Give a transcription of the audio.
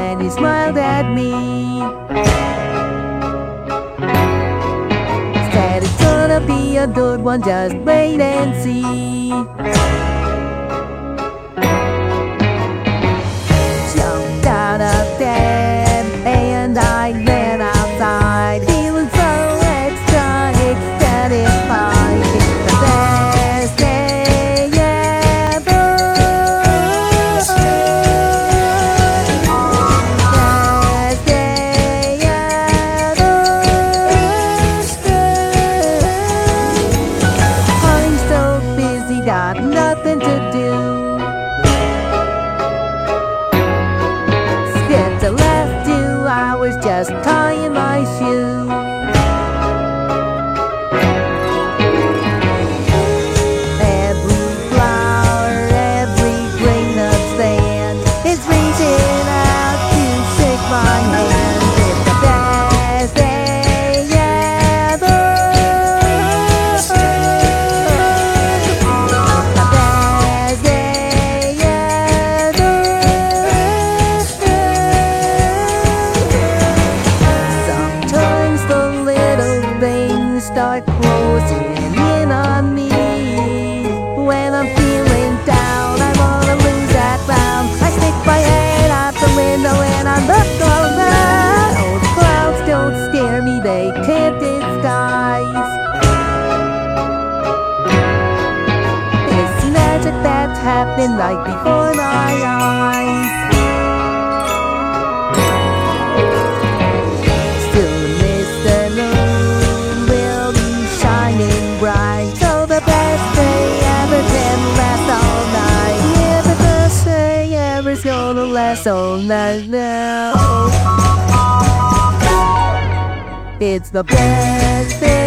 and he smiled at me. Said it's gonna be a good one, just wait and see. Nothing to do. Start closing in on me. When I'm feeling down, I wanna lose that ground. I stick my head out the window and I look around. The clouds don't scare me, they tinted skies. It's magic that's happening right before my eyes. All night now. It's the best day